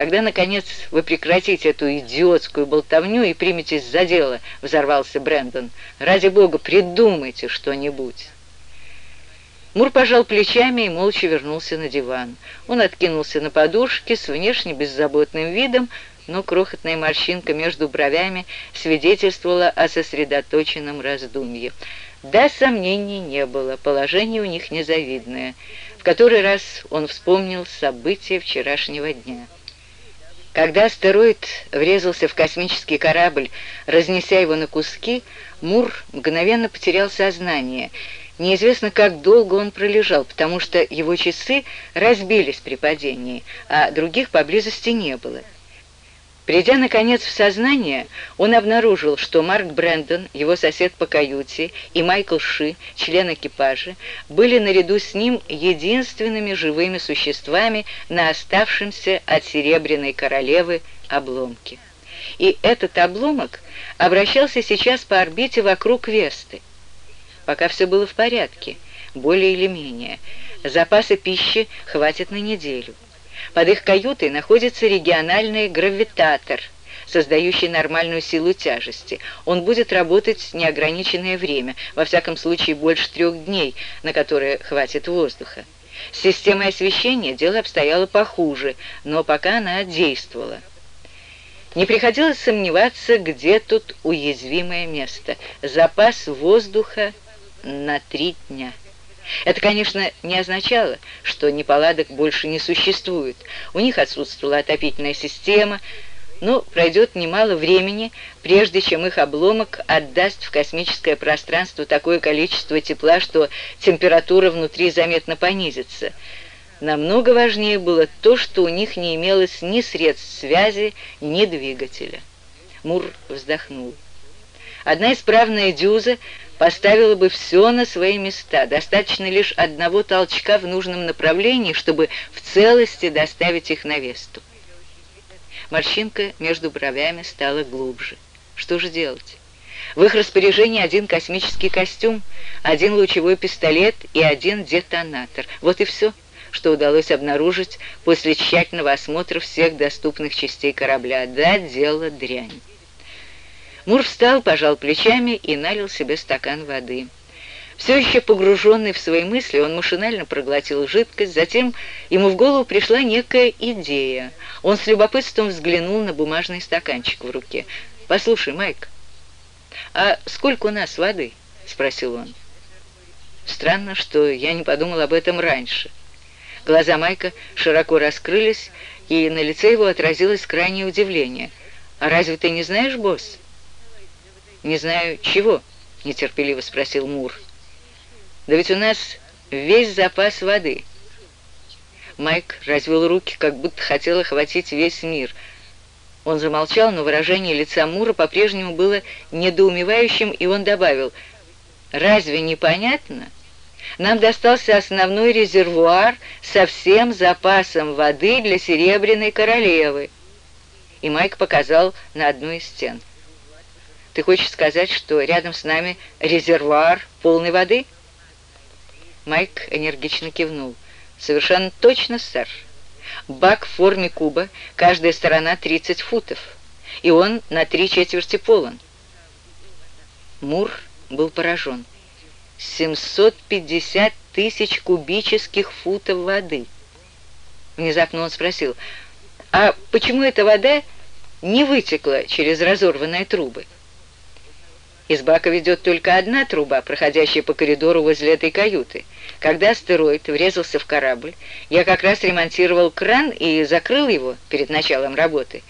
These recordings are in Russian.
Когда, наконец, вы прекратите эту идиотскую болтовню и приметесь за дело, — взорвался Брэндон. Ради бога, придумайте что-нибудь. Мур пожал плечами и молча вернулся на диван. Он откинулся на подушке с внешне беззаботным видом, но крохотная морщинка между бровями свидетельствовала о сосредоточенном раздумье. Да, сомнений не было, положение у них незавидное. В который раз он вспомнил события вчерашнего дня. Когда астероид врезался в космический корабль, разнеся его на куски, Мур мгновенно потерял сознание. Неизвестно, как долго он пролежал, потому что его часы разбились при падении, а других поблизости не было. Придя, наконец, в сознание, он обнаружил, что Марк Брэндон, его сосед по каюте, и Майкл Ши, член экипажа, были наряду с ним единственными живыми существами на оставшемся от Серебряной Королевы обломке. И этот обломок обращался сейчас по орбите вокруг Весты. Пока все было в порядке, более или менее. Запаса пищи хватит на неделю. Под их каютой находится региональный гравитатор, создающий нормальную силу тяжести. Он будет работать неограниченное время, во всяком случае больше трех дней, на которые хватит воздуха. С системой освещения дело обстояло похуже, но пока она действовала. Не приходилось сомневаться, где тут уязвимое место. Запас воздуха на три дня. Это, конечно, не означало, что неполадок больше не существует. У них отсутствовала отопительная система, но пройдет немало времени, прежде чем их обломок отдаст в космическое пространство такое количество тепла, что температура внутри заметно понизится. Намного важнее было то, что у них не имелось ни средств связи, ни двигателя. Мур вздохнул. Одна исправная дюза поставила бы все на свои места. Достаточно лишь одного толчка в нужном направлении, чтобы в целости доставить их на Весту. Морщинка между бровями стала глубже. Что же делать? В их распоряжении один космический костюм, один лучевой пистолет и один детонатор. Вот и все, что удалось обнаружить после тщательного осмотра всех доступных частей корабля. Да, дело дрянь. Мур встал, пожал плечами и налил себе стакан воды. Все еще погруженный в свои мысли, он машинально проглотил жидкость, затем ему в голову пришла некая идея. Он с любопытством взглянул на бумажный стаканчик в руке. «Послушай, Майк, а сколько у нас воды?» — спросил он. «Странно, что я не подумал об этом раньше». Глаза Майка широко раскрылись, и на лице его отразилось крайнее удивление. «А разве ты не знаешь, босс?» «Не знаю, чего?» — нетерпеливо спросил Мур. «Да ведь у нас весь запас воды». Майк развел руки, как будто хотел охватить весь мир. Он замолчал, но выражение лица Мура по-прежнему было недоумевающим, и он добавил, «Разве непонятно? Нам достался основной резервуар со всем запасом воды для Серебряной Королевы». И Майк показал на одну из стен. Ты хочешь сказать, что рядом с нами резервуар полной воды?» Майк энергично кивнул. «Совершенно точно, сэр. Бак в форме куба, каждая сторона 30 футов, и он на три четверти полон». Мур был поражен. 750 тысяч кубических футов воды. Внезапно он спросил, а почему эта вода не вытекла через разорванные трубы? Из бака ведет только одна труба, проходящая по коридору возле этой каюты. Когда астероид врезался в корабль, я как раз ремонтировал кран и закрыл его перед началом работы.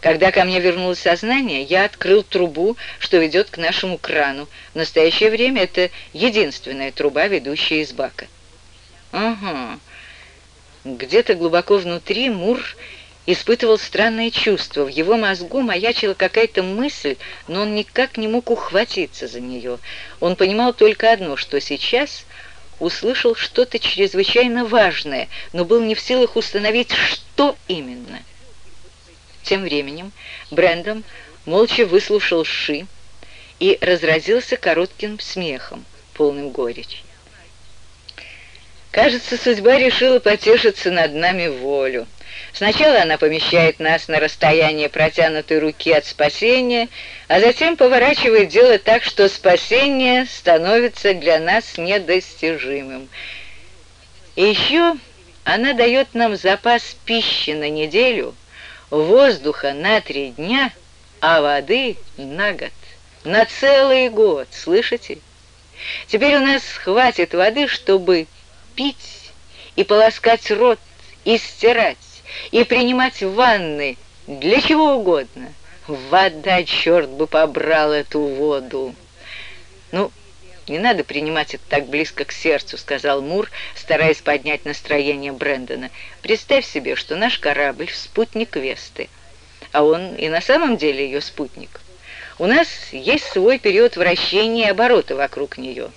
Когда ко мне вернулось сознание, я открыл трубу, что ведет к нашему крану. В настоящее время это единственная труба, ведущая из бака. Ага. Где-то глубоко внутри Мур испытывал странное чувство. В его мозгу маячила какая-то мысль, но он никак не мог ухватиться за нее. Он понимал только одно, что сейчас услышал что-то чрезвычайно важное, но был не в силах установить, что именно. Тем временем Брэндом молча выслушал Ши и разразился коротким смехом, полным горечи. Кажется, судьба решила потешиться над нами волю. Сначала она помещает нас на расстояние протянутой руки от спасения, а затем поворачивает дело так, что спасение становится для нас недостижимым. И еще она дает нам запас пищи на неделю, воздуха на три дня, а воды на год, на целый год, слышите? Теперь у нас хватит воды, чтобы пить и полоскать рот, и стирать, и принимать ванны, для чего угодно. Вода, черт бы побрал эту воду. Ну, не надо принимать это так близко к сердцу, сказал Мур, стараясь поднять настроение Брэндона. Представь себе, что наш корабль — спутник Весты, а он и на самом деле ее спутник. У нас есть свой период вращения и оборота вокруг нее.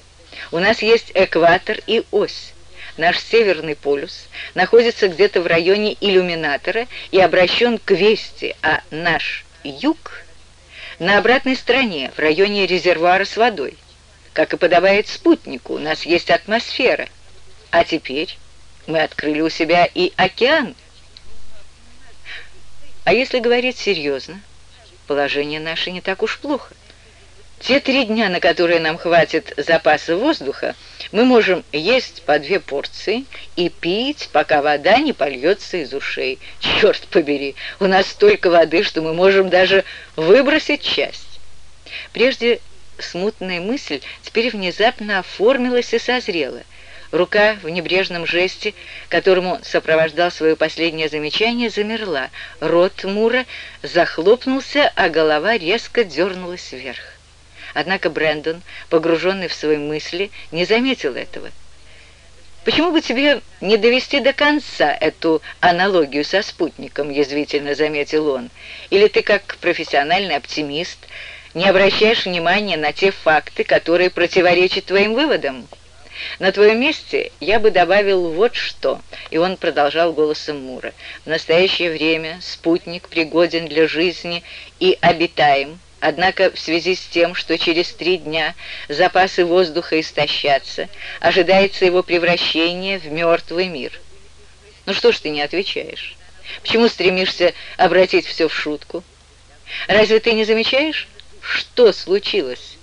У нас есть экватор и ось. Наш северный полюс находится где-то в районе иллюминатора и обращен к Вести, а наш юг на обратной стороне, в районе резервуара с водой. Как и подобает спутнику, у нас есть атмосфера. А теперь мы открыли у себя и океан. А если говорить серьезно, положение наше не так уж плохо. Те три дня, на которые нам хватит запаса воздуха, мы можем есть по две порции и пить, пока вода не польется из ушей. Черт побери, у нас столько воды, что мы можем даже выбросить часть. Прежде смутная мысль теперь внезапно оформилась и созрела. Рука в небрежном жесте, которому сопровождал свое последнее замечание, замерла. Рот Мура захлопнулся, а голова резко дернулась вверх. Однако Брэндон, погруженный в свои мысли, не заметил этого. «Почему бы тебе не довести до конца эту аналогию со спутником?» – язвительно заметил он. «Или ты, как профессиональный оптимист, не обращаешь внимания на те факты, которые противоречат твоим выводам?» На твоем месте я бы добавил вот что, и он продолжал голосом Мура. В настоящее время спутник пригоден для жизни и обитаем, Однако в связи с тем, что через три дня запасы воздуха истощатся, ожидается его превращение в мертвый мир. Ну что ж ты не отвечаешь? Почему стремишься обратить все в шутку? Разве ты не замечаешь, что случилось